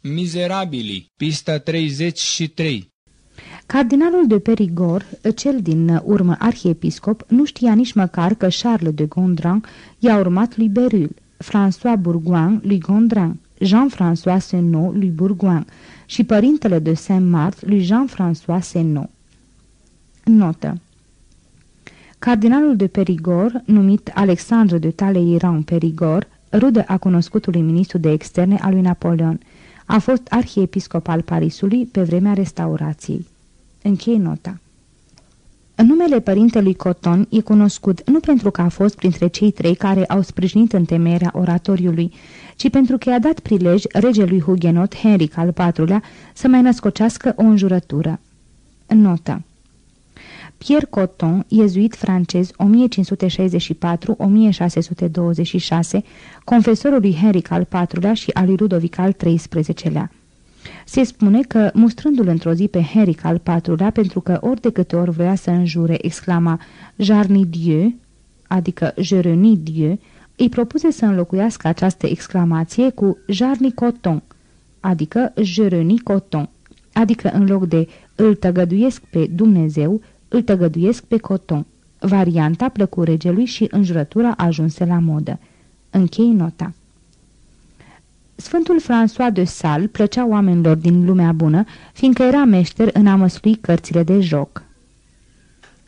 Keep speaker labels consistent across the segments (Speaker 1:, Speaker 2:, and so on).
Speaker 1: Mizerabili, pista 33
Speaker 2: Cardinalul de Perigor, cel din urmă arhiepiscop, nu știa nici măcar că Charles de Gondran i-a urmat lui Berulle, François Bourgoin lui Gondran, Jean-François Senot lui Bourgoin și părintele de Saint-Marthe lui Jean-François Senot. Notă Cardinalul de Perigor, numit Alexandre de Talleyrand Perigor, rudă a cunoscutului ministru de externe al lui Napoleon, a fost arhiepiscop al Parisului pe vremea restaurației. Închei nota. Numele părintelui Coton e cunoscut nu pentru că a fost printre cei trei care au sprijinit întemeierea oratoriului, ci pentru că i-a dat prilej regelui Huguenot Henric al IV-lea să mai născocească o înjurătură. Notă Pierre Coton, iezuit francez 1564-1626, confesorul lui Henric al IV-lea și al lui Ludovic al XIII-lea. Se spune că, mustrându-l într-o zi pe Henric al IV-lea, pentru că ori de câte ori vrea să înjure, exclama Jarni Dieu, adică Jereni Dieu, îi propuse să înlocuiască această exclamație cu Jarni Coton, adică Jereni Coton, adică în loc de îl tăgăduiesc pe Dumnezeu, îl tăgăduiesc pe Coton. Varianta plăcu regelui și înjurătura ajunse la modă. Închei nota. Sfântul François de Sal plăcea oamenilor din lumea bună, fiindcă era meșter în a măslui cărțile de joc.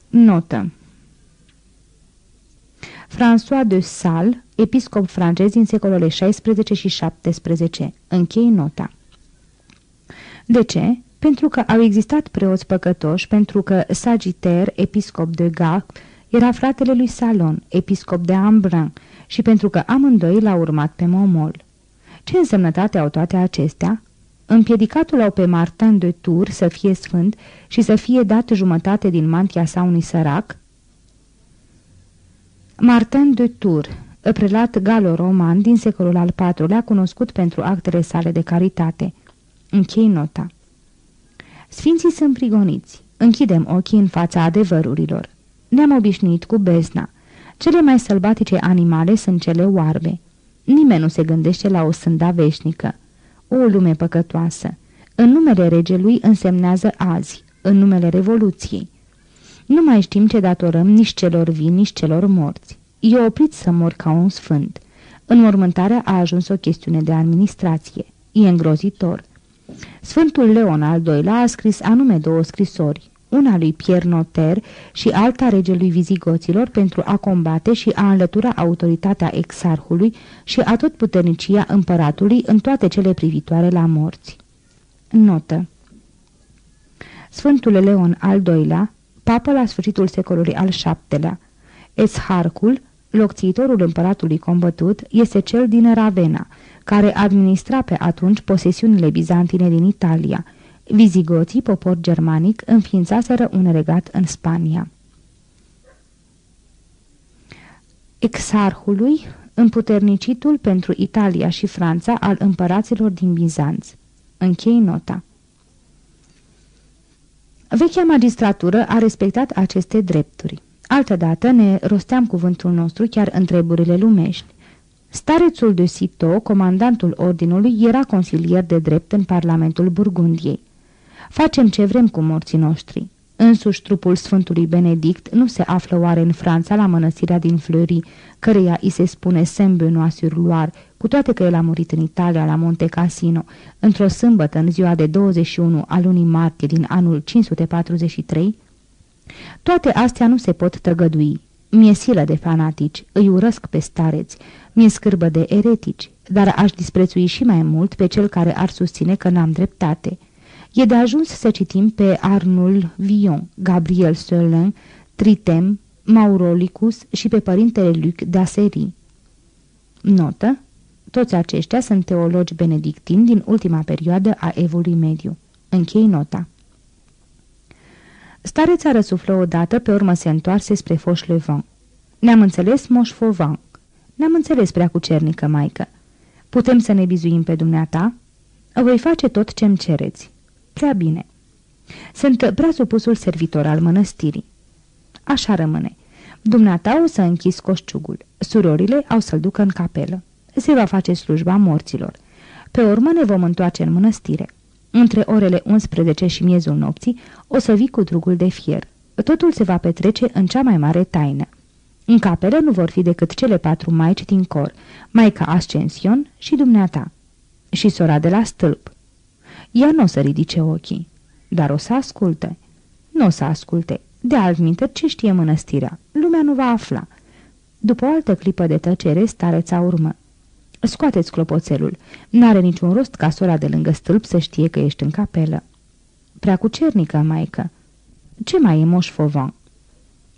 Speaker 2: Notă François de Sal, episcop francez din secolele 16 și 17. Închei nota. De ce? Pentru că au existat preoți păcătoși, pentru că Sagitaire, episcop de Gap, era fratele lui Salon, episcop de Ambrun, și pentru că amândoi l-au urmat pe Momol. Ce însemnătate au toate acestea? Împiedicatul au pe Martin de Tour să fie sfânt și să fie dat jumătate din mantia sa unui sărac? Martin de Tour, prelat galo-roman din secolul al IV-lea, cunoscut pentru actele sale de caritate. Închei nota. Sfinții sunt prigoniți. Închidem ochii în fața adevărurilor. Ne-am obișnuit cu bezna. Cele mai sălbatice animale sunt cele oarbe. Nimeni nu se gândește la o sânda veșnică. O lume păcătoasă. În numele regelui însemnează azi, în numele revoluției. Nu mai știm ce datorăm nici celor vii, nici celor morți. E oprit să mor ca un sfânt. Înmormântarea a ajuns o chestiune de administrație. E îngrozitor. Sfântul Leon al II-lea a scris anume două scrisori, una lui Pierre Noter și alta regelui vizigoților pentru a combate și a înlătura autoritatea exarhului și a tot puternicia împăratului în toate cele privitoare la morți. Notă Sfântul Leon al II-lea, papă la sfârșitul secolului al VII-lea, Esharcul, locțiitorul împăratului combătut, este cel din Ravenna, care administra pe atunci posesiunile bizantine din Italia. Vizigoții, popor germanic, înființaseră un regat în Spania. Exarhului, împuternicitul pentru Italia și Franța al împăraților din Bizanț. Închei nota. Vechea magistratură a respectat aceste drepturi. Altădată ne rosteam cuvântul nostru chiar în treburile lumești. Starețul de Sito, comandantul ordinului, era consilier de drept în Parlamentul Burgundiei. Facem ce vrem cu morții noștri. Însuși trupul Sfântului Benedict nu se află oare în Franța la mănăstirea din Fleury, căreia îi se spune Saint-Benoît-sur-Loire, cu toate că el a murit în Italia la Monte Cassino, într-o sâmbătă în ziua de 21 a lunii martie din anul 543? Toate astea nu se pot tăgădui. Mi-e silă de fanatici, îi urăsc pe stareți, mi-e scârbă de eretici, dar aș disprețui și mai mult pe cel care ar susține că n-am dreptate. E de ajuns să citim pe Arnul Vion, Gabriel Solin, Tritem, Maurolicus și pe părintele Luc de Aserii. Notă. Toți aceștia sunt teologi benedictini din ultima perioadă a evului mediu. Închei nota. Stareța răsuflă odată, pe urmă se întoarse spre Fauchelevent. Ne-am înțeles, Moș Fauvent. Ne-am înțeles prea cu cernică, maică. Putem să ne bizuim pe dumneata? Voi face tot ce-mi cereți. Prea bine. Sunt prea supusul servitor al mănăstirii. Așa rămâne. Dumneata o să închis coșciugul. Surorile au să-l ducă în capelă. Se va face slujba morților. Pe urmă ne vom întoarce în mănăstire. Între orele 11 și miezul nopții o să vii cu drugul de fier. Totul se va petrece în cea mai mare taină. În capelă nu vor fi decât cele patru maici din cor, Maica Ascension și dumneata. Și sora de la stâlp. Ea nu o să ridice ochii, dar o să asculte. Nu o să asculte. De altminte, ce știe mănăstirea? Lumea nu va afla. După o altă clipă de tăcere, stareța urmă. Scoateți clopoțelul. N-are niciun rost ca sora de lângă stâlp să știe că ești în capelă. Prea cu cernică, maică. Ce mai e moș Fovan?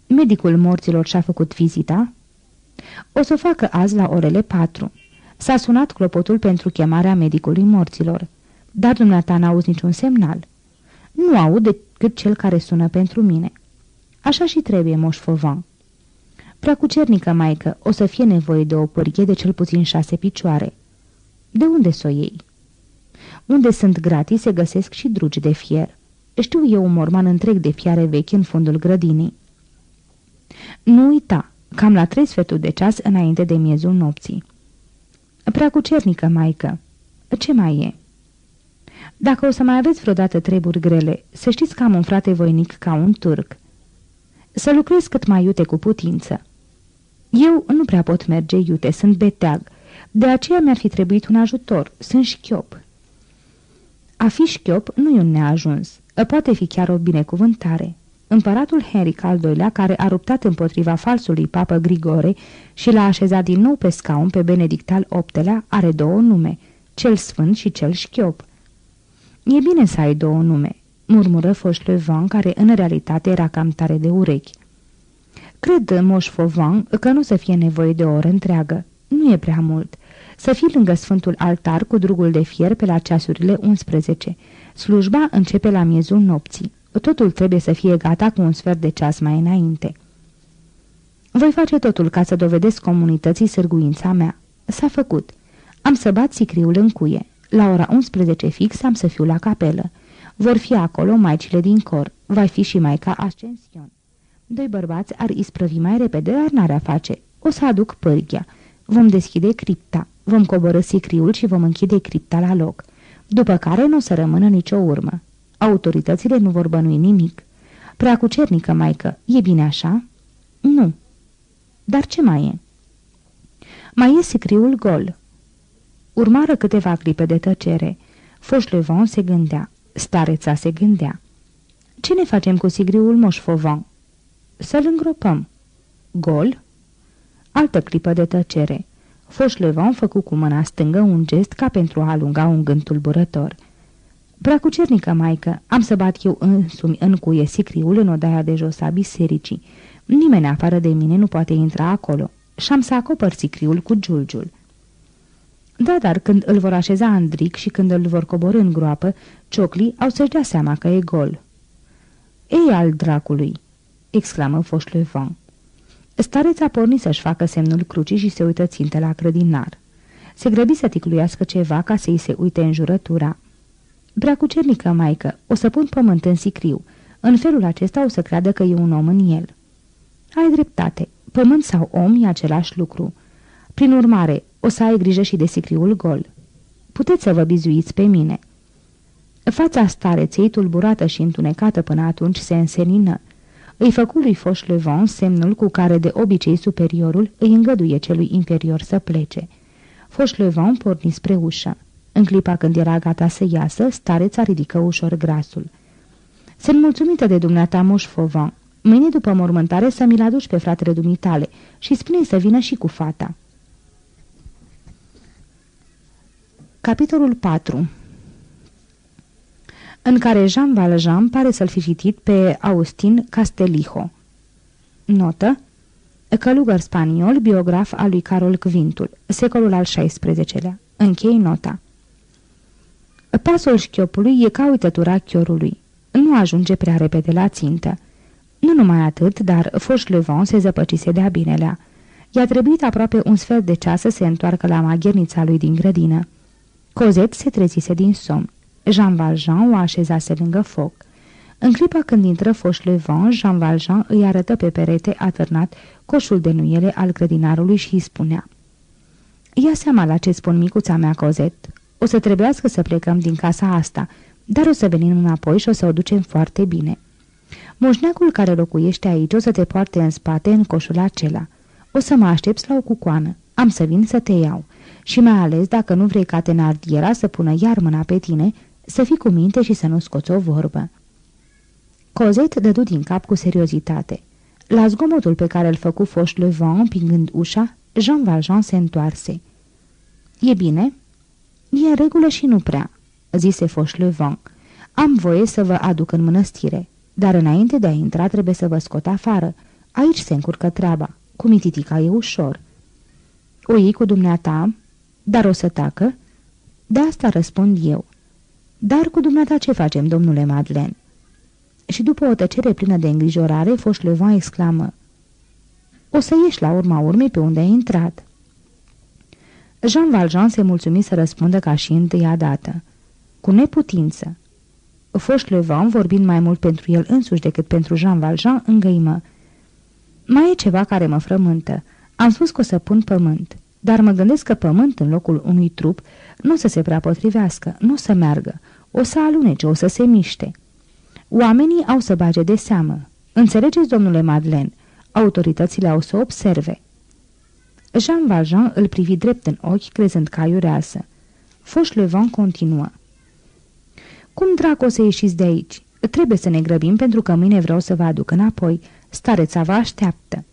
Speaker 2: Medicul morților și-a făcut vizita? O să o facă azi la orele patru. S-a sunat clopotul pentru chemarea medicului morților. Dar dumneata n-auzi niciun semnal. Nu aud decât cel care sună pentru mine. Așa și trebuie, moș Fovan. Prea cucernică, maică, o să fie nevoie de o pârghie de cel puțin șase picioare. De unde să o iei? Unde sunt gratis se găsesc și drugi de fier. Știu eu un morman întreg de fiare vechi în fundul grădinii. Nu uita, cam la trei sferturi de ceas înainte de miezul nopții. Prea cucernică, maică. Ce mai e? Dacă o să mai aveți vreodată treburi grele, să știți că am un frate voinic ca un turc. Să lucrez cât mai iute cu putință. Eu nu prea pot merge iute, sunt beteag. De aceea mi-ar fi trebuit un ajutor, sunt șchiop. A fi șchiop nu e un neajuns, poate fi chiar o binecuvântare. Împăratul Henric al II-lea, care a ruptat împotriva falsului papă Grigore și l-a așezat din nou pe scaun pe Benedict al VIII-lea, are două nume, cel sfânt și cel șchiop. E bine să ai două nume, murmură Fauchelevent, care în realitate era cam tare de urechi. Cred, Moș Fauvan, că nu să fie nevoie de o oră întreagă. Nu e prea mult. Să fii lângă Sfântul Altar cu drugul de fier pe la ceasurile 11. Slujba începe la miezul nopții. Totul trebuie să fie gata cu un sfert de ceas mai înainte. Voi face totul ca să dovedesc comunității sârguința mea. S-a făcut. Am să bat sicriul în cuie. La ora 11 fix am să fiu la capelă. Vor fi acolo maicile din cor. Va fi și maica Ascension. Doi bărbați ar isprăvi mai repede, dar n-are a face. O să aduc pârghia. Vom deschide cripta. Vom coborâ sicriul și vom închide cripta la loc. După care nu o să rămână nicio urmă. Autoritățile nu vor bănui nimic. Prea cucernică, maică, e bine așa? Nu. Dar ce mai e? Mai e sicriul gol. Urmară câteva clipe de tăcere. Fauchelevent se gândea. Stareța se gândea. Ce ne facem cu sigriul moșfovan? Să-l îngropăm. Gol? Altă clipă de tăcere. Fauchelevent făcu cu mâna stângă un gest ca pentru a alunga un gând tulburător. Prea cucernică, maică, am să bat eu însumi în cuie sicriul în odaia de jos a bisericii. Nimeni afară de mine nu poate intra acolo și am să acopăr sicriul cu giulgiul. Da, dar când îl vor așeza Andric și când îl vor coborâ în groapă, cioclii au să-și dea seama că e gol. Ei al dracului!" Exclamă Fauchelevent. Stareța porni să-și facă semnul crucii și se uită ținte la grădinar. Se grăbi să ticluiască ceva ca să-i se uite în jurătura. Prea cucernică, maică, o să pun pământ în sicriu. În felul acesta o să creadă că e un om în el. Ai dreptate. Pământ sau om e același lucru. Prin urmare, o să ai grijă și de sicriul gol. Puteți să vă bizuiți pe mine." Fața stareței, tulburată și întunecată până atunci, se însenină. Îi făcu lui Fauchelevent semnul cu care de obicei superiorul îi îngăduie celui inferior să plece. Fauchelevent porni spre ușă. În clipa când era gata să iasă, stareța ridică ușor grasul. Sunt mulțumită de dumneata, moș Fauvent. Mâine după mormântare să mi-l aduci pe fratele dumitale și spune să vină și cu fata." Capitolul 4 În care Jean Valjean pare să-l fi citit pe Austin Castelijo Notă Călugăr spaniol, biograf al lui Carol Quintul, secolul al XVI-lea. Închei nota. Pasul șchiopului e ca uitătura chiorului. Nu ajunge prea repede la țintă. Nu numai atât, dar Fauchelevent se zăpăcise de-a binelea. I-a trebuit aproape un sfert de ceas să se întoarcă la maghernița lui din grădină. Cozet se trezise din somn. Jean Valjean o așezase lângă foc. În clipa când intră Fauchelevent, Jean Valjean îi arătă pe perete atârnat coșul de nuiele al grădinarului și îi spunea Ia seama la ce spun micuța mea, Cozet. O să trebuiască să plecăm din casa asta, dar o să venim înapoi și o să o ducem foarte bine. Moșneacul care locuiește aici o să te poarte în spate în coșul acela. O să mă aștepți la o cucoană. Am să vin să te iau. Și mai ales dacă nu vrei ca tenardiera să pună iar mâna pe tine, să fii cu minte și să nu scoți o vorbă. Cozet dădu din cap cu seriozitate. La zgomotul pe care îl făcu Foș Levant împingând ușa, Jean Valjean se întoarse. E bine?" E în regulă și nu prea," zise Foș Levant. Am voie să vă aduc în mănăstire, dar înainte de a intra trebuie să vă scot afară. Aici se încurcă treaba. Cu mititica e ușor." O iei cu dumneata, dar o să tacă?" De asta răspund eu. Dar cu dumneata ce facem, domnule Madeleine?" Și după o tăcere plină de îngrijorare, Fauchelevent exclamă O să ieși la urma urmei pe unde ai intrat." Jean Valjean se mulțumi să răspundă ca și întâia dată. Cu neputință. Fauchelevent, vorbind mai mult pentru el însuși decât pentru Jean Valjean, îngăimă. Mai e ceva care mă frământă. Am spus că o să pun pământ, dar mă gândesc că pământ în locul unui trup nu o să se prea potrivească, nu o să meargă, o să alunece, o să se miște. Oamenii au să bage de seamă. Înțelegeți, domnule Madeleine? Autoritățile au să observe. Jean Valjean îl privi drept în ochi, crezând ca iureasă. Fauchelevent continuă. Cum dracu o să ieșiți de aici? Trebuie să ne grăbim pentru că mâine vreau să vă aduc înapoi. Stareța vă așteaptă.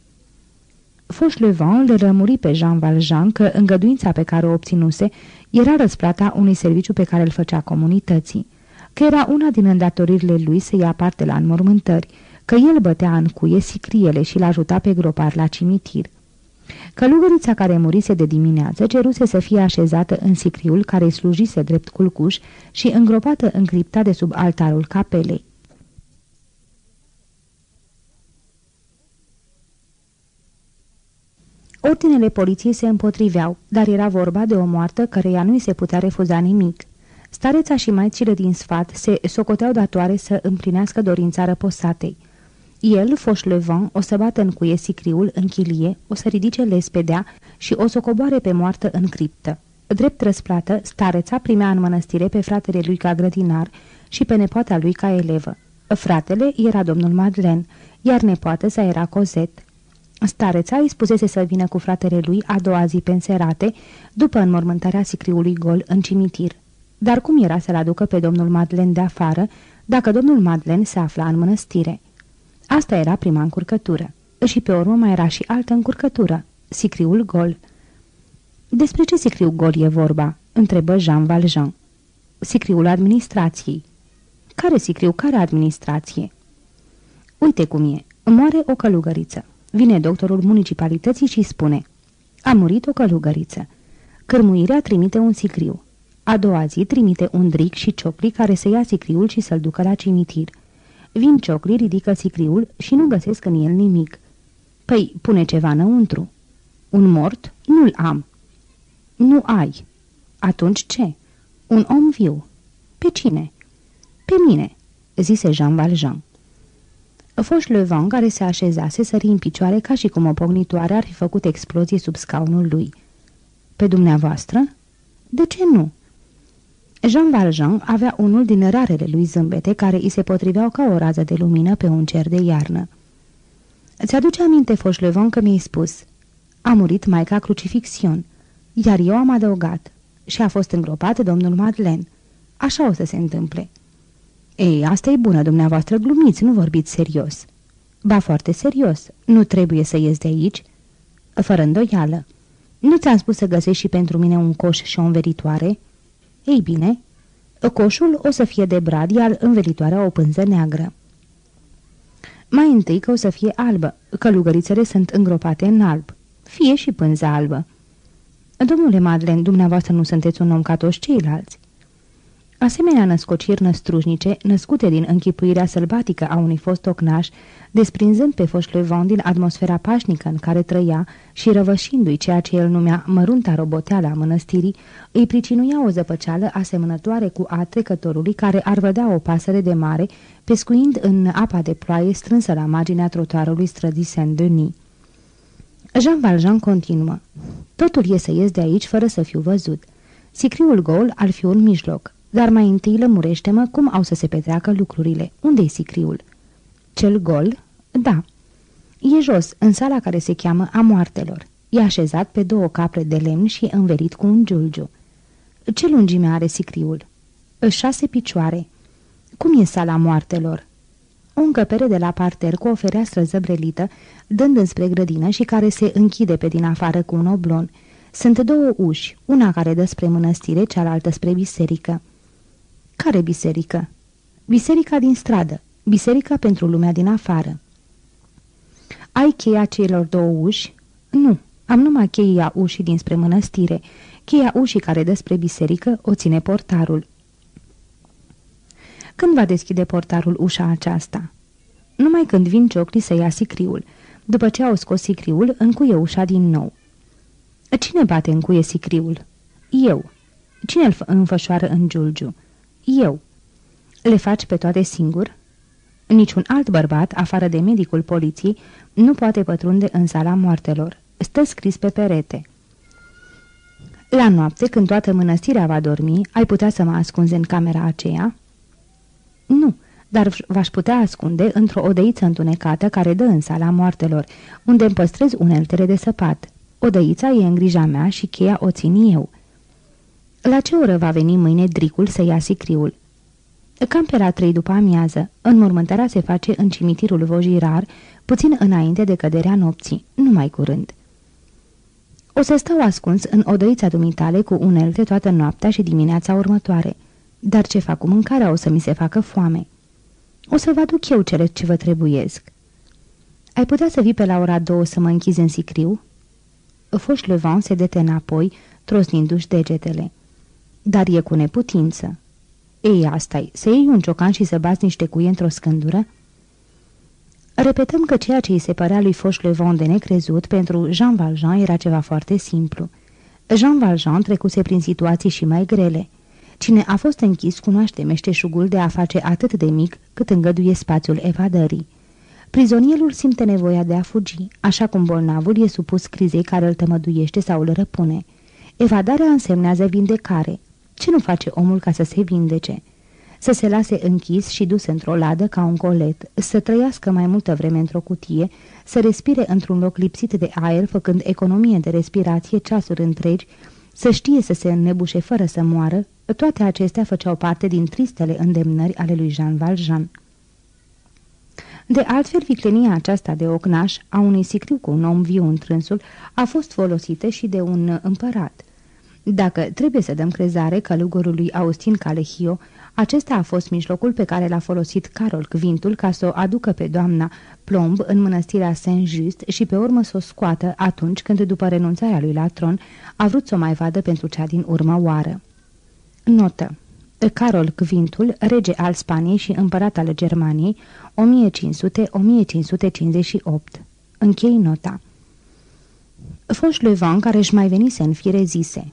Speaker 2: Fauchelevent le rămuri pe Jean Valjean că îngăduința pe care o obținuse era răsplata unui serviciu pe care îl făcea comunității, că era una din îndatoririle lui să ia parte la înmormântări, că el bătea în cuie sicriele și l-ajuta pe gropar la cimitir. Călugărița care murise de dimineață ceruse să fie așezată în sicriul care îi slujise drept culcuș și îngropată în cripta de sub altarul capelei. Ordinele poliției se împotriveau, dar era vorba de o moartă căreia nu-i se putea refuza nimic. Stareța și maicile din sfat se socoteau datoare să împlinească dorința răposatei. El, Fauchelevent, o să bată în cuie sicriul în chilie, o să ridice lespedea și o să coboare pe moartă în criptă. Drept răsplată, stareța primea în mănăstire pe fratele lui ca grădinar și pe nepoata lui ca elevă. Fratele era domnul Madeleine, iar nepoată sa era Cosette. Stareța îi spusese să vină cu fratele lui a doua zi pe înserate, după înmormântarea sicriului gol în cimitir. Dar cum era să-l aducă pe domnul Madeleine de afară, dacă domnul Madeleine se afla în mănăstire? Asta era prima încurcătură. Și pe urmă mai era și altă încurcătură, sicriul gol. Despre ce sicriu gol e vorba?" întrebă Jean Valjean. Sicriul administrației. Care sicriu, care administrație? Uite cum e. Moare o călugăriță. Vine doctorul municipalității și spune A murit o călugăriță. Cărmuirea trimite un sicriu. A doua zi trimite un dric și ciocli care să ia sicriul și să-l ducă la cimitir. Vin ciocli, ridică sicriul și nu găsesc în el nimic. Păi, pune ceva înăuntru. Un mort? Nu-l am. Nu ai. Atunci ce? Un om viu. Pe cine? Pe mine, zise Jean Valjean. Fauchelevent, care se așezase, sări în picioare ca și cum o pognitoare ar fi făcut explozie sub scaunul lui. Pe dumneavoastră? De ce nu?" Jean Valjean avea unul din rarele lui zâmbete care îi se potriveau ca o rază de lumină pe un cer de iarnă. Ți-aduce aminte, Fauchelevent, că mi-ai spus? A murit Maica Crucifixion, iar eu am adăugat. Și a fost îngropat domnul Madeleine. Așa o să se întâmple." Ei, asta e bună, dumneavoastră glumiți, nu vorbiți serios." Ba, foarte serios. Nu trebuie să ies de aici?" Fără îndoială. Nu ți-am spus să găsești și pentru mine un coș și o învelitoare?" Ei bine, coșul o să fie de brad, iar învelitoarea o pânză neagră." Mai întâi că o să fie albă, călugărițele sunt îngropate în alb. Fie și pânza albă." Domnule Madlen, dumneavoastră nu sunteți un om ca toți ceilalți." Asemenea născociri năstrușnice, născute din închipuirea sălbatică a unui fost ocnaș, desprinzând pe Fauchelevent din atmosfera pașnică în care trăia și răvășindu-i ceea ce el numea mărunta roboteală a mănăstirii, îi pricinuia o zăpăceală asemănătoare cu a trecătorului care ar vedea o pasăre de mare, pescuind în apa de ploaie strânsă la marginea trotuarului străzii Saint-Denis. Jean Valjean continuă. Totul e să ies de aici fără să fiu văzut Sicriul gol ar fi un mijloc, dar mai întâi lămurește-mă cum au să se petreacă lucrurile. Unde-i sicriul? Cel gol? Da. E jos, în sala care se cheamă a moartelor. E așezat pe două capre de lemn și e înverit cu un giulgiu. Ce lungime are sicriul? Șase picioare. Cum e sala moartelor? O încăpere de la parter cu o fereastră zăbrelită, dând înspre grădină și care se închide pe din afară cu un oblon. Sunt două uși, una care dă spre mănăstire, cealaltă spre biserică. Care biserică? Biserica din stradă, biserica pentru lumea din afară. Ai cheia celor două uși? Nu, am numai cheia ușii dinspre mănăstire. Cheia ușii care dă spre biserică o ține portarul. Când va deschide portarul ușa aceasta? Numai când vin cioclii să ia sicriul. După ce au scos sicriul, încuie ușa din nou. Cine bate în cuie sicriul? Eu. Cine îl înfășoară în giulgiu? Eu. Le faci pe toate singur? Niciun alt bărbat, afară de medicul poliției, nu poate pătrunde în sala moartelor. Stă scris pe perete. La noapte, când toată mănăstirea va dormi, ai putea să mă ascunzi în camera aceea?" Nu, dar v-aș putea ascunde într-o odăiță întunecată care dă în sala moartelor, unde îmi păstrez uneltele de săpat. Odăița e în grija mea și cheia o țin eu." La ce oră va veni mâine dricul să ia sicriul?" Cam pe la trei după amiază. Înmormântarea se face în cimitirul Vojirar, puțin înainte de căderea nopții, nu mai curând. O să stau ascuns în odăița dumitale cu unelte toată noaptea și dimineața următoare. Dar ce fac cu mâncarea o să mi se facă foame. O să vă aduc eu cele ce vă trebuiesc. Ai putea să vii pe la ora două să mă închizi în sicriu?" Fauchelevent se dete înapoi, trosnindu-și degetele. Dar e cu neputință. Ei, asta să iei un ciocan și să bați niște cuie într-o scândură?" Repetăm că ceea ce îi se părea lui Fauchelevent de necrezut pentru Jean Valjean era ceva foarte simplu. Jean Valjean trecuse prin situații și mai grele. Cine a fost închis cunoaște meșteșugul de a face atât de mic cât îngăduie spațiul evadării. Prizonierul simte nevoia de a fugi, așa cum bolnavul e supus crizei care îl tămăduiește sau îl răpune. Evadarea însemnează vindecare. Ce nu face omul ca să se vindece? Să se lase închis și dus într-o ladă ca un colet, să trăiască mai multă vreme într-o cutie, să respire într-un loc lipsit de aer, făcând economie de respirație ceasuri întregi, să știe să se înnebușe fără să moară, toate acestea făceau parte din tristele îndemnări ale lui Jean Valjean. De altfel, viclenia aceasta de ocnaș a unui sicriu cu un om viu întrânsul a fost folosită și de un împărat. Dacă trebuie să dăm crezare călugărului Austin Calehio, acesta a fost mijlocul pe care l-a folosit Carol Quintul ca să o aducă pe doamna Plomb în mănăstirea Saint-Just și pe urmă să o scoată atunci când, după renunțarea lui la tron, a vrut să o mai vadă pentru cea din urmă oară. Notă Carol Quintul, rege al Spaniei și împărat al Germaniei, 1500-1558. Închei nota. Fauchelevent, care își mai venise în fire, zise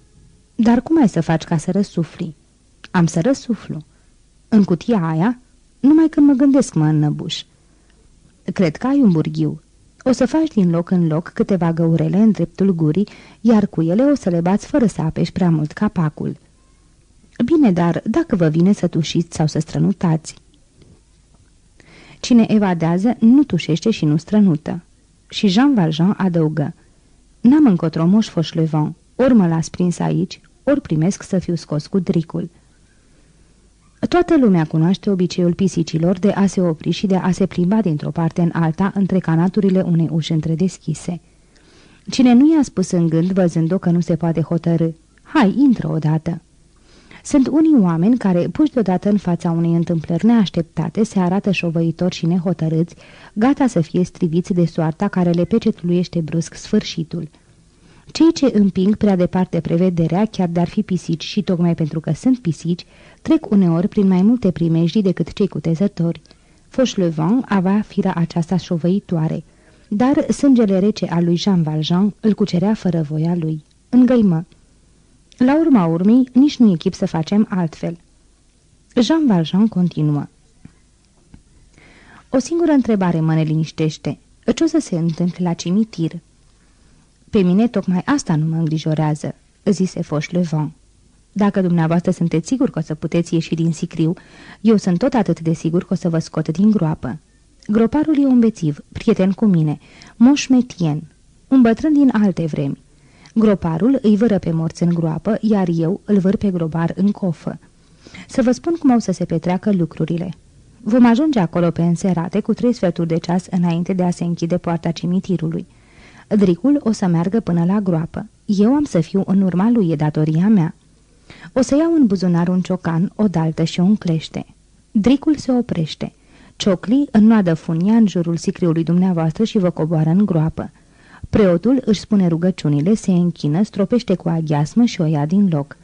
Speaker 2: Dar cum ai să faci ca să răsufli?" Am să răsuflu." În cutia aia? Numai când mă gândesc mă înnăbuș." Cred că ai un burghiu. O să faci din loc în loc câteva găurele în dreptul gurii, iar cu ele o să le bați fără să apeși prea mult capacul." Bine, dar dacă vă vine să tușiți sau să strănutați?" Cine evadează nu tușește și nu strănută. Și Jean Valjean adăugă. N-am încotro moș Fauchelevent, ori mă las prins aici, ori primesc să fiu scos cu dricul." Toată lumea cunoaște obiceiul pisicilor de a se opri și de a se plimba dintr-o parte în alta între canaturile unei uși întredeschise. Cine nu i-a spus în gând, văzând-o că nu se poate hotărâ, hai, intră odată. Sunt unii oameni care, puși deodată în fața unei întâmplări neașteptate, se arată șovăitori și nehotărâți, gata să fie striviți de soarta care le pecetluiește brusc sfârșitul. Cei ce împing prea departe prevederea, chiar de-ar fi pisici și tocmai pentru că sunt pisici, trec uneori prin mai multe primejdii decât cei cutezători. Fauchelevent avea fira aceasta șovăitoare, dar sângele rece al lui Jean Valjean îl cucerea fără voia lui. Îngăimă. La urma urmei, nici nu echip să facem altfel. Jean Valjean continuă. O singură întrebare mă neliniștește. Ce o să se întâmple la cimitir? Pe mine tocmai asta nu mă îngrijorează, zise Fauchelevent. Dacă dumneavoastră sunteți sigur că o să puteți ieși din sicriu, eu sunt tot atât de sigur că o să vă scot din groapă. Groparul e un bețiv, prieten cu mine, Moș Metien, un bătrân din alte vremi. Groparul îi vără pe morți în groapă, iar eu îl văr pe grobar în cofă. Să vă spun cum au să se petreacă lucrurile. Vom ajunge acolo pe înserate cu trei sferturi de ceas înainte de a se închide poarta cimitirului. Dricul o să meargă până la groapă. Eu am să fiu în urma lui, e datoria mea. O să iau în buzunar un ciocan, o daltă și un clește. Dricul se oprește. Ciocli înnoadă funia în jurul sicriului dumneavoastră și vă coboară în groapă. Preotul își spune rugăciunile, se închină, stropește cu aghiasmă și o ia din loc.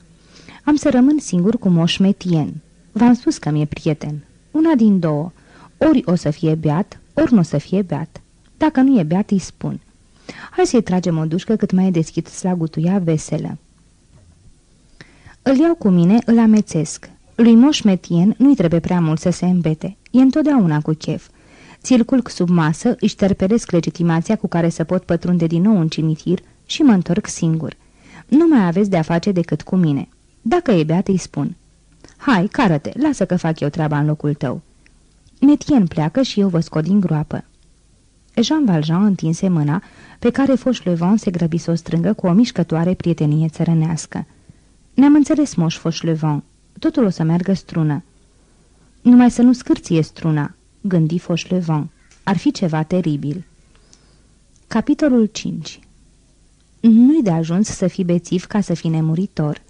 Speaker 2: Am să rămân singur cu moș Metien. V-am spus că mi-e prieten. Una din două. Ori o să fie beat, ori nu o să fie beat. Dacă nu e beat, îi spun. Hai să-i tragem o dușcă cât mai e deschis la gutuia veselă. Îl iau cu mine, îl amețesc. Lui Moș Metien nu-i trebuie prea mult să se îmbete. E întotdeauna cu chef. Ți-l culc sub masă, își terpelesc legitimația cu care să pot pătrunde din nou în cimitir și mă întorc singur. Nu mai aveți de-a face decât cu mine. Dacă e beat, îi spun. Hai, cară-te, lasă că fac eu treaba în locul tău. Metien pleacă și eu vă scot din groapă. Jean Valjean întinse mâna, pe care Fauchelevent se grăbi să o strângă cu o mișcătoare prietenie țărănească. Ne-am înțeles, moș Fauchelevent. Totul o să meargă strună. Numai să nu scârție struna, gândi Fauchelevent. Ar fi ceva teribil. Capitolul 5 Nu-i de ajuns să fii bețiv ca să fii nemuritor.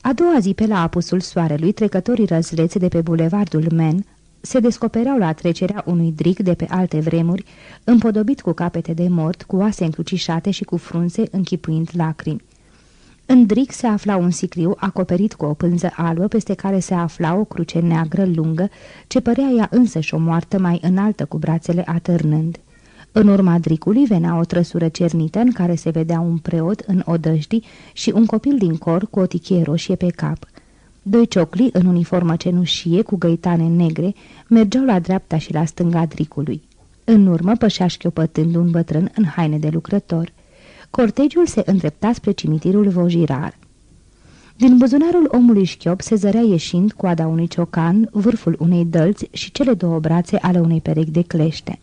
Speaker 2: A doua zi pe la apusul soarelui, trecătorii răzleți de pe bulevardul Men se descopereau la trecerea unui dric de pe alte vremuri, împodobit cu capete de mort, cu oase încrucișate și cu frunze închipuind lacrimi. În dric se afla un sicriu acoperit cu o pânză albă, peste care se afla o cruce neagră lungă, ce părea ea însăși o moartă mai înaltă cu brațele atârnând. În urma dricului venea o trăsură cernită în care se vedea un preot în odăștii și un copil din cor cu o tichie roșie pe cap. Doi ciocli în uniformă cenușie cu găitane negre mergeau la dreapta și la stânga dricului. În urmă pășea șchiopătând un bătrân în haine de lucrător. Cortegiul se îndrepta spre cimitirul Vojirar. Din buzunarul omului șchiop se zărea ieșind coada unui ciocan, vârful unei dălți și cele două brațe ale unei perechi de clește.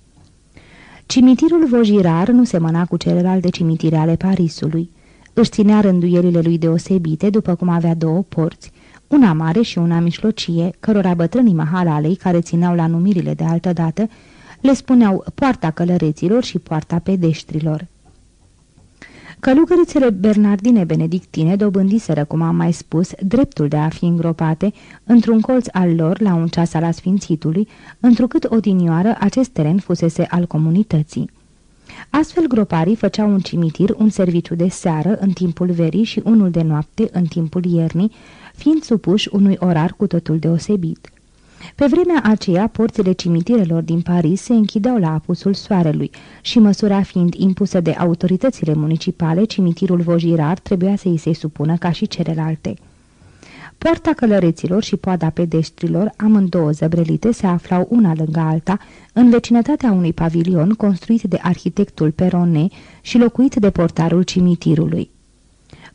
Speaker 2: Cimitirul Vojirar nu semăna cu celelalte cimitire ale Parisului. Își ținea rânduielile lui deosebite, după cum avea două porți, una mare și una mișlocie, cărora bătrânii mahalalei, care țineau la numirile de altă dată, le spuneau poarta călăreților și poarta pedeștrilor. Călugărițele bernardine benedictine dobândiseră, cum am mai spus, dreptul de a fi îngropate într-un colț al lor la un ceas al asfințitului, întrucât odinioară acest teren fusese al comunității. Astfel groparii făceau un cimitir, un serviciu de seară în timpul verii și unul de noapte în timpul iernii, fiind supuși unui orar cu totul deosebit. Pe vremea aceea, porțile cimitirelor din Paris se închideau la apusul soarelui și, măsura fiind impusă de autoritățile municipale, cimitirul Vojirar trebuia să îi se supună ca și celelalte. Poarta călăreților și poada pedeștrilor, amândouă zăbrelite, se aflau una lângă alta, în vecinătatea unui pavilion construit de arhitectul Perone și locuit de portarul cimitirului.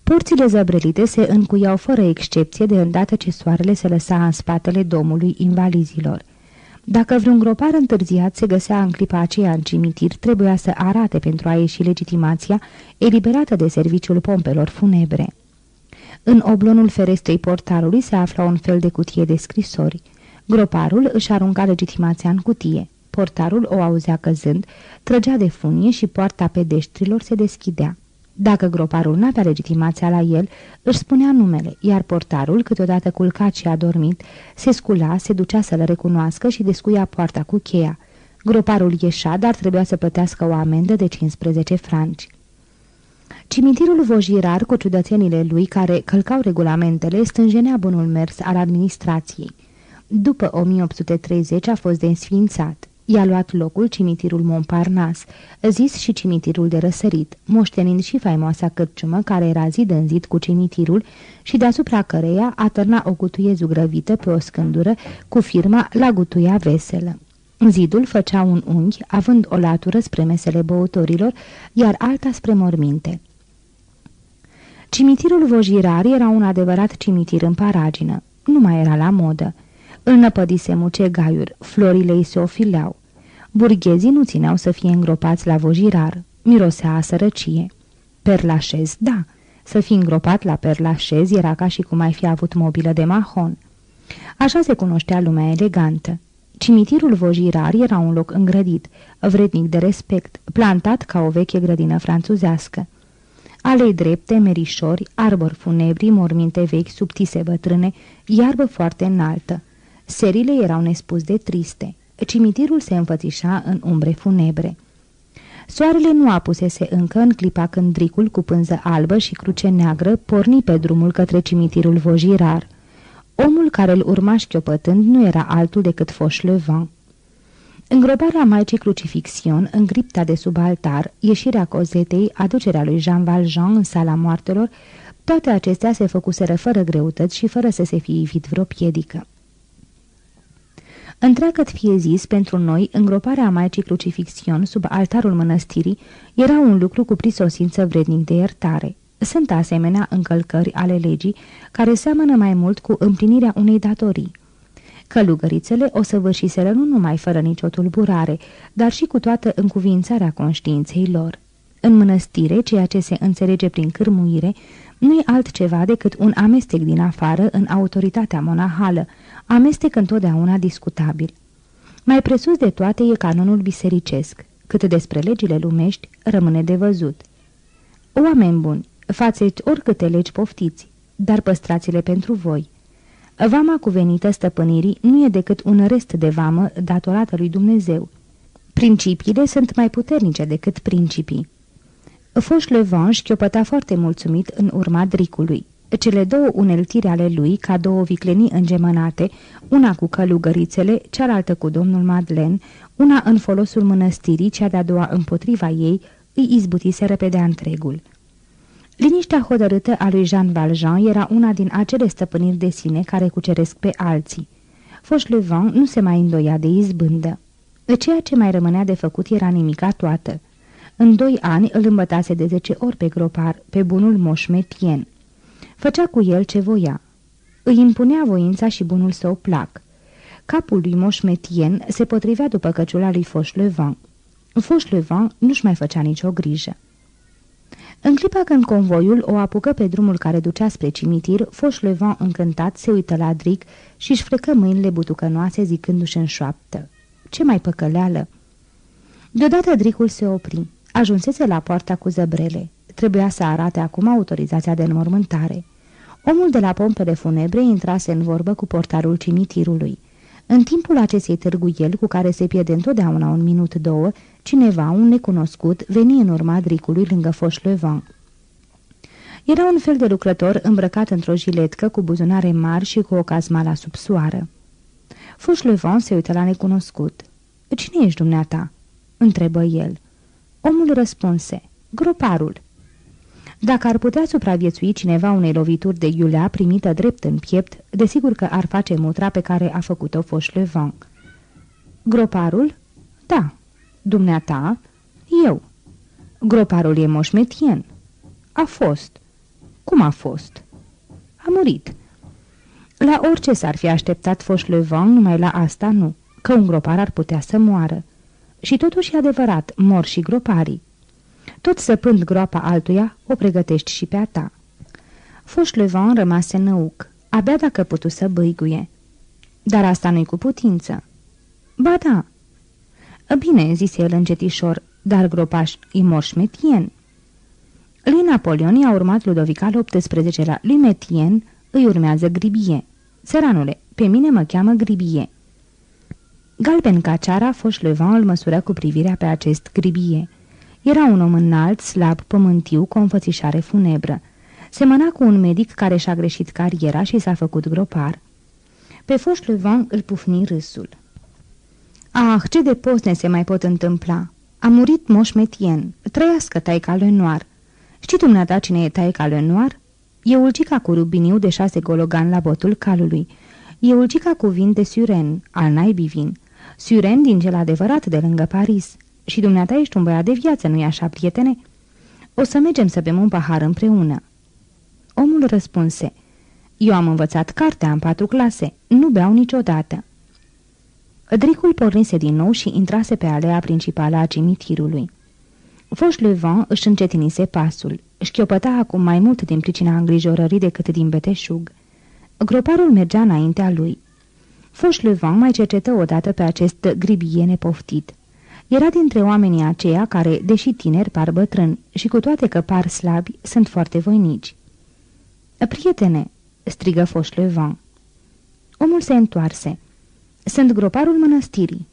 Speaker 2: Porțile zăbrelite se încuiau fără excepție de îndată ce soarele se lăsa în spatele domului invalizilor. Dacă vreun gropar întârziat se găsea în clipa aceea în cimitir, trebuia să arate pentru a ieși legitimația eliberată de serviciul pompelor funebre. În oblonul ferestrei portarului se afla un fel de cutie de scrisori. Groparul își arunca legitimația în cutie. Portarul o auzea căzând, trăgea de funie și poarta pedeștrilor se deschidea. Dacă groparul n-avea legitimația la el, își spunea numele, iar portarul, câteodată culcat și adormit, se scula, se ducea să-l recunoască și descuia poarta cu cheia. Groparul ieșea, dar trebuia să plătească o amendă de 15 franci. Cimitirul Vojirar, cu ciudățenile lui care călcau regulamentele, stânjenea bunul mers al administrației. După 1830 a fost desfințat. I-a luat locul cimitirul Montparnasse, zis și cimitirul de răsărit, moștenind și faimoasa cărciumă care era zid în zid cu cimitirul și deasupra căreia atârna o gutuie zugrăvită pe o scândură cu firma la gutuia veselă. Zidul făcea un unghi, având o latură spre mesele băutorilor, iar alta spre morminte. Cimitirul Vojirar era un adevărat cimitir în paragină. Nu mai era la modă. Îl năpădise mucegaiuri, florile îi se ofileau. Burghezii nu țineau să fie îngropați la Vojirar. Mirosea a sărăcie. Perlașez, da. Să fi îngropat la Perlașez era ca și cum ai fi avut mobilă de mahon. Așa se cunoștea lumea elegantă. Cimitirul Vojirar era un loc îngrădit, vrednic de respect, plantat ca o veche grădină franțuzească. Alei drepte, merișori, arbori funebri, morminte vechi, subtise bătrâne, iarbă foarte înaltă. Serile erau nespus de triste. Cimitirul se înfățișa în umbre funebre. Soarele nu apusese încă în clipa când dricul cu pânză albă și cruce neagră porni pe drumul către cimitirul Vojirar. Omul care îl urma șchiopătând nu era altul decât Fauchelevent. Îngroparea Maicii Crucifixion, în cripta de sub altar, ieșirea cozetei, aducerea lui Jean Valjean în sala moartelor, toate acestea se făcuseră fără greutăți și fără să se fie evit vreo piedică. Întreagăt fie zis, pentru noi, îngroparea Maicii Crucifixion sub altarul mănăstirii era un lucru cu prisosință vrednic de iertare. Sunt asemenea încălcări ale legii care seamănă mai mult cu împlinirea unei datorii. Călugărițele o săvârșiseră nu numai fără nicio tulburare, dar și cu toată încuvințarea conștiinței lor. În mănăstire, ceea ce se înțelege prin cârmuire, nu e altceva decât un amestec din afară în autoritatea monahală, amestec întotdeauna discutabil. Mai presus de toate e canonul bisericesc, cât despre legile lumești rămâne de văzut. Oameni buni, faceți oricâte legi poftiți, dar păstrați-le pentru voi. Vama cuvenită stăpânirii nu e decât un rest de vamă datorată lui Dumnezeu. Principiile sunt mai puternice decât principii. Fauchelevent șchiopăta foarte mulțumit în urma dricului. Cele două uneltiri ale lui, ca două viclenii îngemănate, una cu călugărițele, cealaltă cu domnul Madeleine, una în folosul mănăstirii, cea de-a doua împotriva ei, îi izbutiseră pe de întregul. Liniștea hotărâtă a lui Jean Valjean era una din acele stăpâniri de sine care cuceresc pe alții. Fauchelevent nu se mai îndoia de izbândă. Ceea ce mai rămânea de făcut era nimica toată. În doi ani îl îmbătase de zece ori pe gropar, pe bunul moș Metien. Făcea cu el ce voia. Îi impunea voința și bunul său plac. Capul lui moș Metien se potrivea după căciula lui Fauchelevent. Fauchelevent nu-și mai făcea nicio grijă. În clipa când convoiul o apucă pe drumul care ducea spre cimitir, Fauchelevent încântat se uită la Dric și-și frecă mâinile butucănoase zicându-și în șoaptă. Ce mai păcăleală! Deodată Dricul se opri. Ajunsese la poarta cu zăbrele. Trebuia să arate acum autorizația de înmormântare. Omul de la pompele funebre intrase în vorbă cu portarul cimitirului. În timpul acestei târguieli, cu care se pierde întotdeauna un minut două, cineva, un necunoscut, veni în urma dricului lângă Fauchelevent. Era un fel de lucrător îmbrăcat într-o jiletcă cu buzunare mari și cu o cazma la subsoară. Fauchelevent se uită la necunoscut. Cine ești dumneata?" întrebă el. Omul răspunse, groparul. Dacă ar putea supraviețui cineva unei lovituri de iulea primită drept în piept, desigur că ar face mutra pe care a făcut-o Fauchelevent. Groparul? Da. Dumneata? Eu. Groparul e moșmetien. A fost. Cum a fost? A murit. La orice s-ar fi așteptat Fauchelevent, numai la asta nu, că un gropar ar putea să moară. Și totuși e adevărat, mor și groparii. Tot săpând groapa altuia, o pregătești și pe a ta. Fauchelevent rămase năuc, abia dacă putu să băiguie. Dar asta nu-i cu putință. Ba da. Bine, zise el încetișor, dar gropaș i moș Șmetien. Lui Napoleon i-a urmat Ludovic al XVIII-lea. Lui Metien îi urmează Gribie. Săranule, pe mine mă cheamă Gribie. Galben ca ceara, Fauchelevent îl măsură cu privirea pe acest Gribie. Era un om înalt, slab, pământiu, cu o înfățișare funebră. Semăna cu un medic care și-a greșit cariera și s-a făcut gropar. Pe Fauchelevent îl pufni râsul. Ah, ce de posne se mai pot întâmpla! A murit Moș Metien. Trăiască taica Lenoir. Știi dumneata cine e taica Lenoir? E ulcica cu rubiniu de șase gologan la botul calului. E ulcica cu vin de Suren, al naibii vin. Suren din cel adevărat de lângă Paris. Și dumneata ești un băiat de viață, nu-i așa, prietene? O să mergem să bem un pahar împreună." Omul răspunse, Eu am învățat cartea în patru clase, nu beau niciodată. Dricul pornise din nou și intrase pe alea principală a cimitirului. Fauchelevent își încetinise pasul. Șchiopăta acum mai mult din pricina îngrijorării decât din beteșug. Groparul mergea înaintea lui. Fauchelevent mai cercetă odată pe acest gribie nepoftit. Era dintre oamenii aceia care, deși tineri, par bătrâni și cu toate că par slabi, sunt foarte voinici. Prietene!" strigă Fauchelevent. Omul se întoarse. Sunt groparul mănăstirii."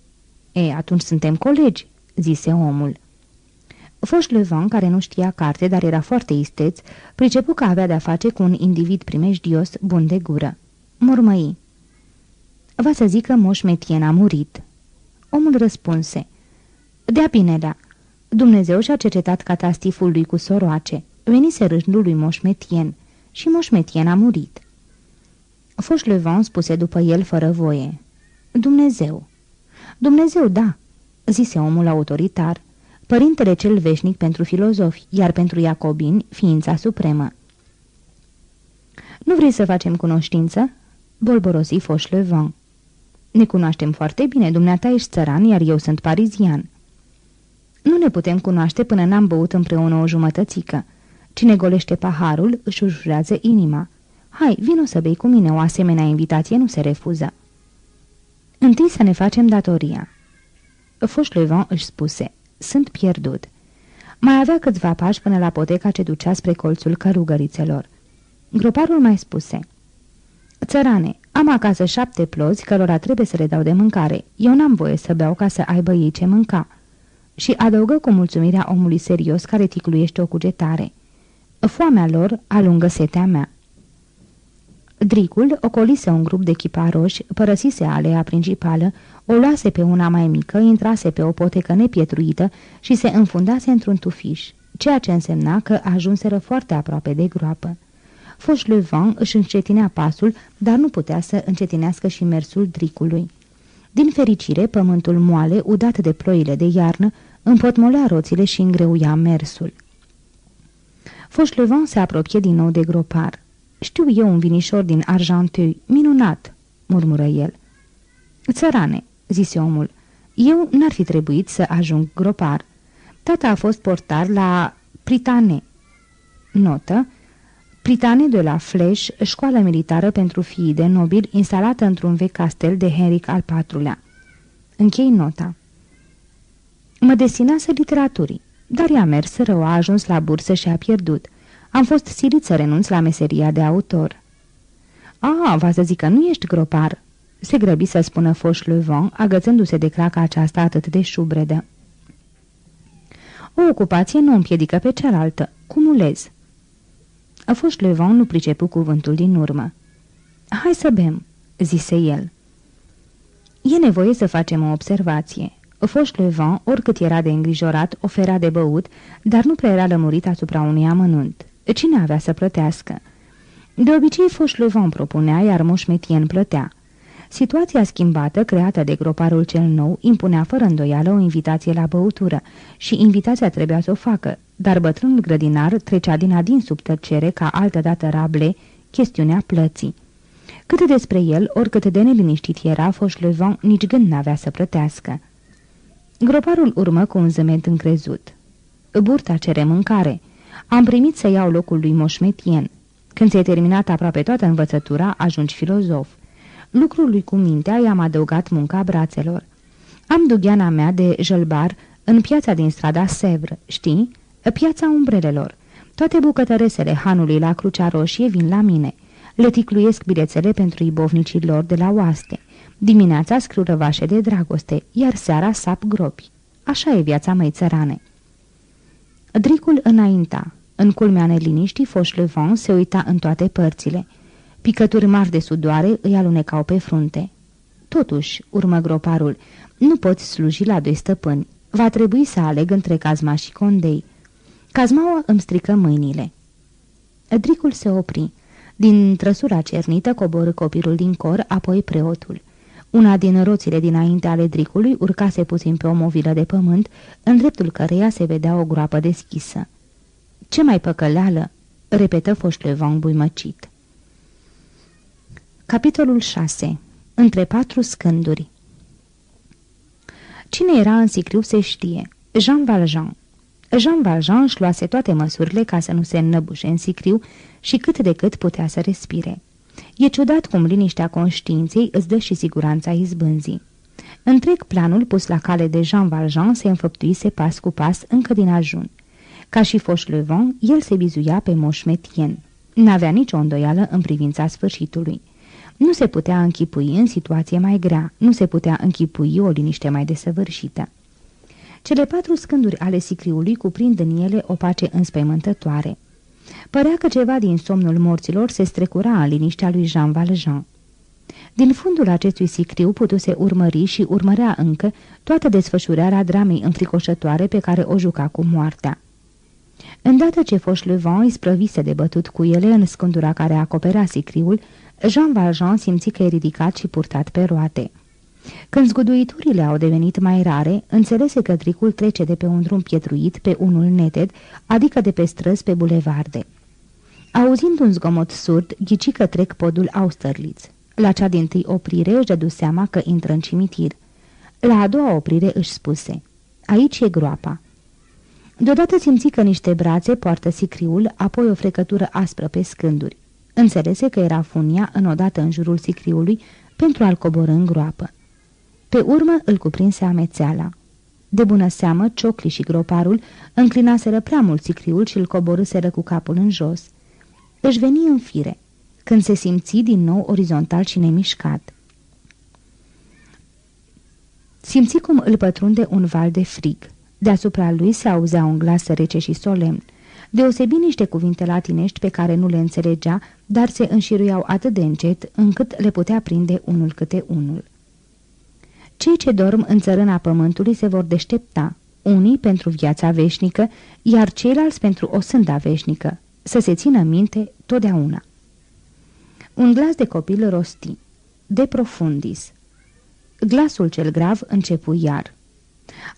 Speaker 2: E, atunci suntem colegi," zise omul. Fauchelevent, care nu știa carte, dar era foarte isteț, pricepu că avea de-a face cu un individ primejdios bun de gură. Mormăi. Va să zic că Moș Metien a murit. Omul răspunse. De-a binelea. Dumnezeu și-a cercetat catastiful lui cu soroace. Venise rândul lui Moș Metien și Moș Metien a murit. Fauchelevent spuse după el fără voie. Dumnezeu. Dumnezeu, da, zise omul autoritar părintele cel veșnic pentru filozofi, iar pentru iacobini, ființa supremă. Nu vrei să facem cunoștință?" bolborosi Fauchelevent. Ne cunoaștem foarte bine, dumneata ești țăran, iar eu sunt parizian." Nu ne putem cunoaște până n-am băut împreună o jumătățică. Cine golește paharul își ușurează inima. Hai, vino să bei cu mine, o asemenea invitație nu se refuză." Întâi să ne facem datoria." Fauchelevent își spuse sunt pierdut. Mai avea câțiva pași până la poteca ce ducea spre colțul cărugărițelor. Groparul mai spuse Țărane, am acasă șapte plozi cărora trebuie să le dau de mâncare. Eu n-am voie să beau ca să aibă ei ce mânca." Și adăugă cu mulțumirea omului serios care ticluiește o cugetare. Foamea lor alungă setea mea. Dricul ocolise un grup de chiparoși, părăsise alea principală, o luase pe una mai mică, intrase pe o potecă nepietruită și se înfundase într-un tufiș, ceea ce însemna că ajunseră foarte aproape de groapă. Fauchelevent își încetinea pasul, dar nu putea să încetinească și mersul dricului. Din fericire, pământul moale, udat de ploile de iarnă, împotmolea roțile și îngreuia mersul. Fauchelevent se apropie din nou de gropar. Știu eu un vinișor din Argenteuil, minunat," murmură el. Țărane, zise omul, eu n-ar fi trebuit să ajung gropar. Tata a fost portar la Pritane. Notă Pritane de la Fleș, școală militară pentru fii de nobil instalată într-un vechi castel de Henric al IV-lea. Închei nota. Mă destinase literaturii, dar i-a mers rău, a ajuns la bursă și a pierdut. Am fost silit să renunț la meseria de autor. A, va să zic că nu ești gropar, se grăbi să spună Fauchelevent, agățându-se de craca aceasta atât de șubredă. O ocupație nu împiedică pe cealaltă. Cumulez. Fauchelevent nu pricepu cuvântul din urmă. Hai să bem," zise el. E nevoie să facem o observație. Fauchelevent, oricât era de îngrijorat, ofera de băut, dar nu prea era lămurit asupra unui amănunt. Cine avea să plătească? De obicei, Fauchelevent propunea, iar Moșmetien plătea. Situația schimbată, creată de groparul cel nou, impunea fără îndoială o invitație la băutură și invitația trebuia să o facă, dar bătrânul grădinar trecea din adin sub tăcere ca altădată rable chestiunea plății. Cât despre el, oricât de neliniștit era, Fauchelevent nici gând n-avea să plătească. Groparul urmă cu un zâmbet încrezut. Burta cere mâncare. Am primit să iau locul lui Moșmetien. Când ți-ai terminat aproape toată învățătura, ajungi filozof lucrului cu mintea i-am adăugat munca brațelor. Am dugheana mea de jălbar în piața din strada Sevr, știi? Piața umbrelelor. Toate bucătăresele hanului la Crucea Roșie vin la mine. Le ticluiesc bilețele pentru ibovnicii lor de la oaste. Dimineața scriu răvașe de dragoste, iar seara sap gropi. Așa e viața măi țărane. Dricul înainta. În culmea neliniștii, Fauchelevent se uita în toate părțile. Picături mari de sudoare îi alunecau pe frunte. Totuși, urmă groparul, nu poți sluji la doi stăpâni. Va trebui să aleg între Cazma și Condei. Cazmaua îmi strică mâinile. Dricul se opri. Din trăsura cernită coborâ copilul din cor, apoi preotul. Una din roțile dinainte ale dricului urcase puțin pe o movilă de pământ, în dreptul căreia se vedea o groapă deschisă. Ce mai păcăleală?" repetă Foșlevon buimăcit. Capitolul 6. Între patru scânduri Cine era în sicriu se știe. Jean Valjean. Jean Valjean își luase toate măsurile ca să nu se înnăbușe în sicriu și cât de cât putea să respire. E ciudat cum liniștea conștiinței îți dă și siguranța izbânzii. Întreg planul pus la cale de Jean Valjean se înfăptuise pas cu pas încă din ajun. Ca și Fauchelevent, el se bizuia pe Moș Metien. N-avea nicio îndoială în privința sfârșitului. Nu se putea închipui în situație mai grea, nu se putea închipui o liniște mai desăvârșită. Cele patru scânduri ale sicriului cuprind în ele o pace înspăimântătoare. Părea că ceva din somnul morților se strecura în liniștea lui Jean Valjean. Din fundul acestui sicriu putuse urmări și urmărea încă toată desfășurarea dramei înfricoșătoare pe care o juca cu moartea. Îndată ce Fauchelevent îi sprăvise de bătut cu ele în scândura care acoperea sicriul, Jean Valjean simți că e ridicat și purtat pe roate. Când zguduiturile au devenit mai rare, înțelese că tricul trece de pe un drum pietruit pe unul neted, adică de pe străzi pe bulevarde. Auzind un zgomot surd, ghici că trec podul Austerlitz. La cea din tâi oprire își dădu seama că intră în cimitir. La a doua oprire își spuse, aici e groapa. Deodată simți că niște brațe poartă sicriul, apoi o frecătură aspră pe scânduri. Înțelese că era funia înodată în jurul sicriului pentru a-l coborâ în groapă. Pe urmă îl cuprinse amețeala. De bună seamă, ciocli și groparul înclinaseră prea mult sicriul și îl coborâseră cu capul în jos. Își veni în fire, când se simți din nou orizontal și nemișcat. Simți cum îl pătrunde un val de frig. Deasupra lui se auzea un glas rece și solemn. Deosebi niște cuvinte latinești pe care nu le înțelegea, dar se înșiruiau atât de încet încât le putea prinde unul câte unul. Cei ce dorm în țărâna pământului se vor deștepta, unii pentru viața veșnică, iar ceilalți pentru o sânda veșnică, să se țină minte totdeauna. Un glas de copil rosti. De profundis. Glasul cel grav începu iar.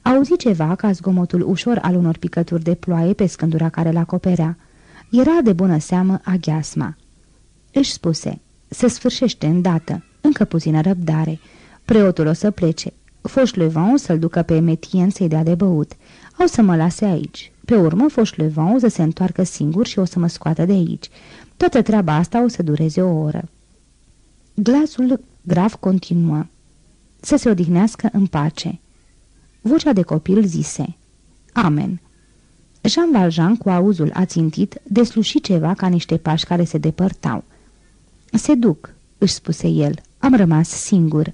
Speaker 2: Auzi ceva ca zgomotul ușor al unor picături de ploaie pe scândura care l-acoperea. Era de bună seamă aghiasma. Își spuse, se sfârșește îndată, încă puțină răbdare. Preotul o să plece. Fauchelevent o să-l ducă pe Metien să-i dea de băut. Au să mă lase aici. Pe urmă, Fauchelevent o să se întoarcă singur și o să mă scoată de aici. Toată treaba asta o să dureze o oră. Glasul grav continuă. Să se odihnească în pace. Vocea de copil zise, Amen. Jean Valjean, cu auzul ațintit, desluși ceva ca niște pași care se depărtau. Se duc, își spuse el, am rămas singur.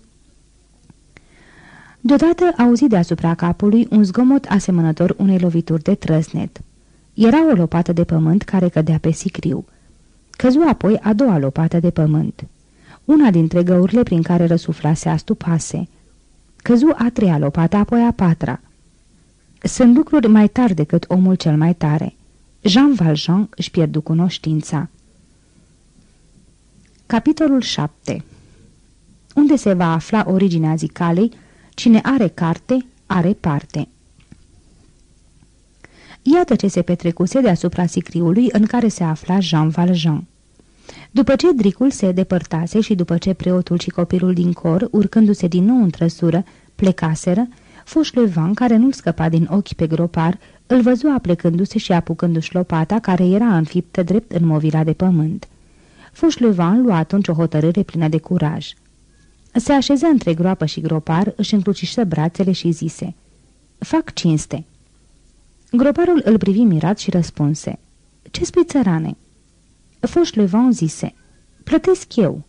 Speaker 2: Deodată auzi deasupra capului un zgomot asemănător unei lovituri de trăsnet. Era o lopată de pământ care cădea pe sicriu. Căzu apoi a doua lopată de pământ. Una dintre găurile prin care răsuflase astupase. Căzu a treia lopată, apoi a patra. Sunt lucruri mai tari decât omul cel mai tare. Jean Valjean își pierdu cunoștința. Capitolul 7 Unde se va afla originea zicalei, cine are carte, are parte. Iată ce se petrecuse deasupra sicriului în care se afla Jean Valjean. După ce dricul se depărtase și după ce preotul și copilul din cor, urcându-se din nou în trăsură, plecaseră, Fauchelevent, care nu-l scăpa din ochi pe gropar, îl văzu aplecându-se și apucându-și lopata, care era înfiptă drept în movila de pământ. Fauchelevent lua atunci o hotărâre plină de curaj. Se așeză între groapă și gropar, își încrucișă brațele și zise, Fac cinste." Groparul îl privi mirat și răspunse, Ce spui țărane?" Fauchelevent zise, Plătesc eu."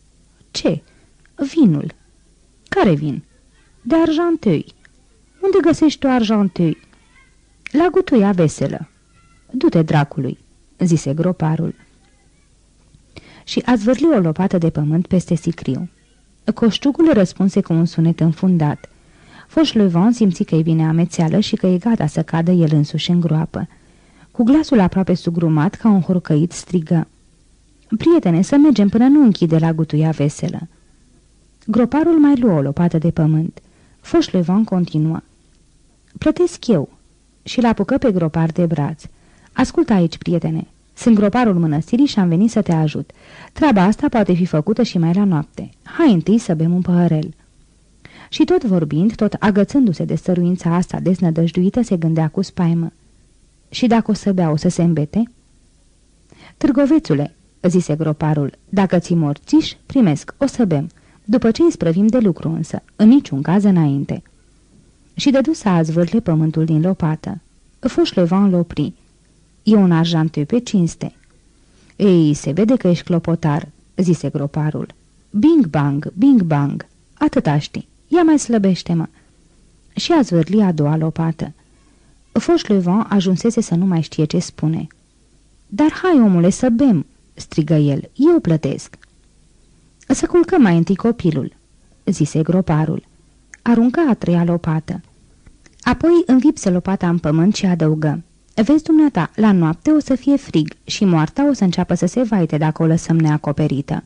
Speaker 2: Ce?" Vinul." Care vin?" De argentei." Unde găsești o argentei?" La gutuia veselă." Du-te dracului," zise groparul. Și a zvârli o lopată de pământ peste sicriu. Coșciugul răspunse cu un sunet înfundat. Fauchelevent simți că-i vine amețeală și că e gata să cadă el însuși în groapă. Cu glasul aproape sugrumat, ca un horcăit, strigă. Prietene, să mergem până nu închide la gutuia veselă." Groparul mai luă o lopată de pământ. Fauchelevent continuă. Plătesc eu." Și l-apucă pe gropar de braț. Ascultă aici, prietene. Sunt groparul mănăstirii și am venit să te ajut. Treaba asta poate fi făcută și mai la noapte. Hai întâi să bem un păhărel." Și tot vorbind, tot agățându-se de stăruința asta deznădăjduită, se gândea cu spaimă. Și dacă o să bea, o să se îmbete?" Târgovețule," zise groparul, dacă ți morțiș, primesc, o să bem. După ce îi sprăvim de lucru însă, în niciun caz înainte." Și dădu să azvârle pământul din lopată. Fauchelevent l-opri. E un arjantiu pe cinste." Ei, se vede că ești clopotar," zise groparul. Bing bang, bing bang, atâta știi. Ia mai slăbește-mă." Și a zvârli a doua lopată. Fauchelevent ajunsese să nu mai știe ce spune. Dar hai, omule, să bem!" strigă el. Eu plătesc." Să culcăm mai întâi copilul," zise groparul. Aruncă a treia lopată. Apoi învipse lopata în pământ și adăugă. Vezi, dumneata, la noapte o să fie frig și moarta o să înceapă să se vaite dacă o lăsăm neacoperită."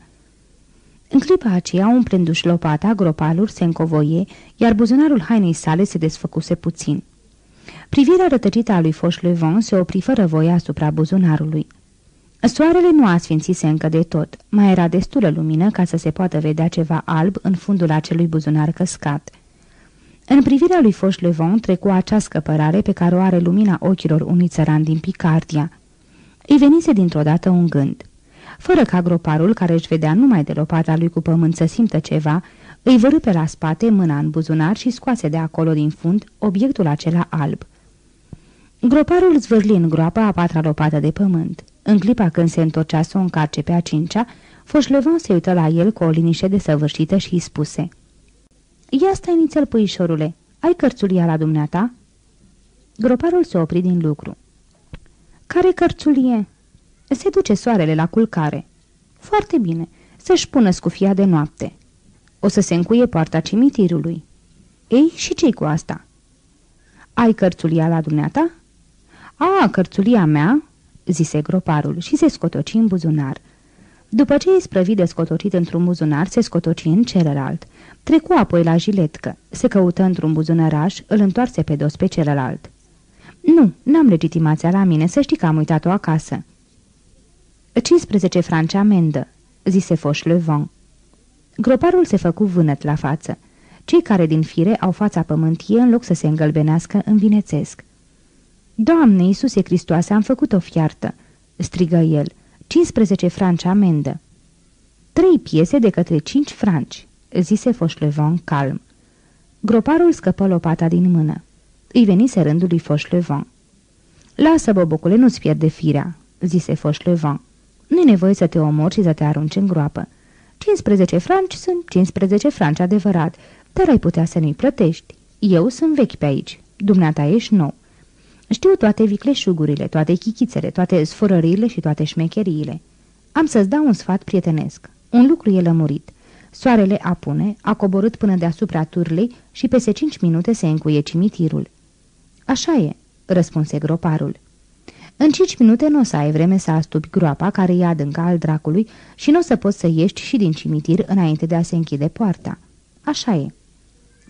Speaker 2: În clipa aceea, umplându-și lopata, gropalul se încovoie, iar buzunarul hainei sale se desfăcuse puțin. Privirea rătăcită a lui Fauchelevent se opri fără voie asupra buzunarului. Soarele nu asfințise încă de tot, mai era destulă lumină ca să se poată vedea ceva alb în fundul acelui buzunar căscat. În privirea lui Fauchelevent trecu acea scăpărare pe care o are lumina ochilor unui țăran din Picardia. Îi venise dintr-o dată un gând. Fără ca groparul, care își vedea numai de lopata lui cu pământ să simtă ceva, îi vărâ pe la spate mâna în buzunar și scoase de acolo din fund obiectul acela alb. Groparul zvârli în groapă a patra lopată de pământ. În clipa când se întorcea să o încarce pe a cincea, Foșlevan se uită la el cu o liniște desăvârșită și îi spuse Ia stai nițel, puișorule, ai cărțulia la dumneata?" Groparul se opri din lucru. Care cărțulie?" Se duce soarele la culcare." Foarte bine, să-și pună scufia de noapte." O să se încuie poarta cimitirului." Ei, și ce cu asta?" Ai cărțulia la dumneata?" A, cărțulia mea?" zise groparul și se scotoci în buzunar. După ce îi sprăvi de scotocit într-un buzunar, se scotoci în celălalt. Trecu apoi la jiletcă, se căută într-un buzunăraș, îl întoarse pe dos pe celălalt. Nu, n-am legitimația la mine, să știi că am uitat-o acasă." 15 franci amendă," zise Fauchelevent. Groparul se făcu vânăt la față. Cei care din fire au fața pământie, în loc să se îngălbenească, învinețesc. Doamne, Iisuse Hristoase, am făcut o fiartă!" strigă el. 15 franci amendă." Trei piese de către cinci franci," zise Fauchelevent calm. Groparul scăpă lopata din mână. Îi venise rândul lui Fauchelevent. Lasă, bobocule, nu-ți pierde firea," zise Fauchelevent. Nu-i nevoie să te omori și să te arunci în groapă. 15 franci sunt 15 franci adevărat, dar ai putea să nu-i plătești. Eu sunt vechi pe aici, dumneata ești nou. Știu toate vicleșugurile, toate chichițele, toate sfărările și toate șmecheriile. Am să-ți dau un sfat prietenesc. Un lucru e lămurit. Soarele apune, a coborât până deasupra turlei și peste cinci minute se încuie cimitirul. Așa e, răspunse groparul. În cinci minute nu o să ai vreme să astupi groapa care e adânca al dracului și nu o să poți să ieși și din cimitir înainte de a se închide poarta. Așa e.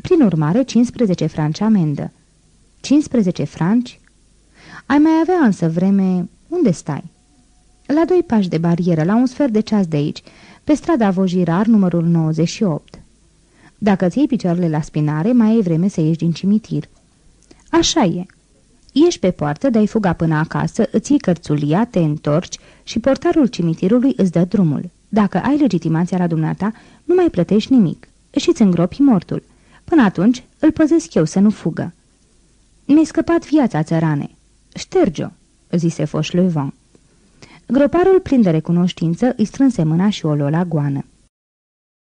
Speaker 2: Prin urmare, 15 franci amendă. 15 franci? Ai mai avea însă vreme... Unde stai? La doi pași de barieră, la un sfert de ceas de aici, pe strada Vojirar, numărul 98. Dacă ți iei picioarele la spinare, mai ai vreme să ieși din cimitir. Așa e. Ieși pe poartă, dai fuga până acasă, îți iei cărțulia, te întorci și portarul cimitirului îți dă drumul. Dacă ai legitimația la dumneata, nu mai plătești nimic și îți îngropi mortul. Până atunci îl păzesc eu să nu fugă. Mi-ai scăpat viața, țărane. Șterge-o, zise Fauchelevent. Groparul plin de recunoștință îi strânse mâna și o lua la goană.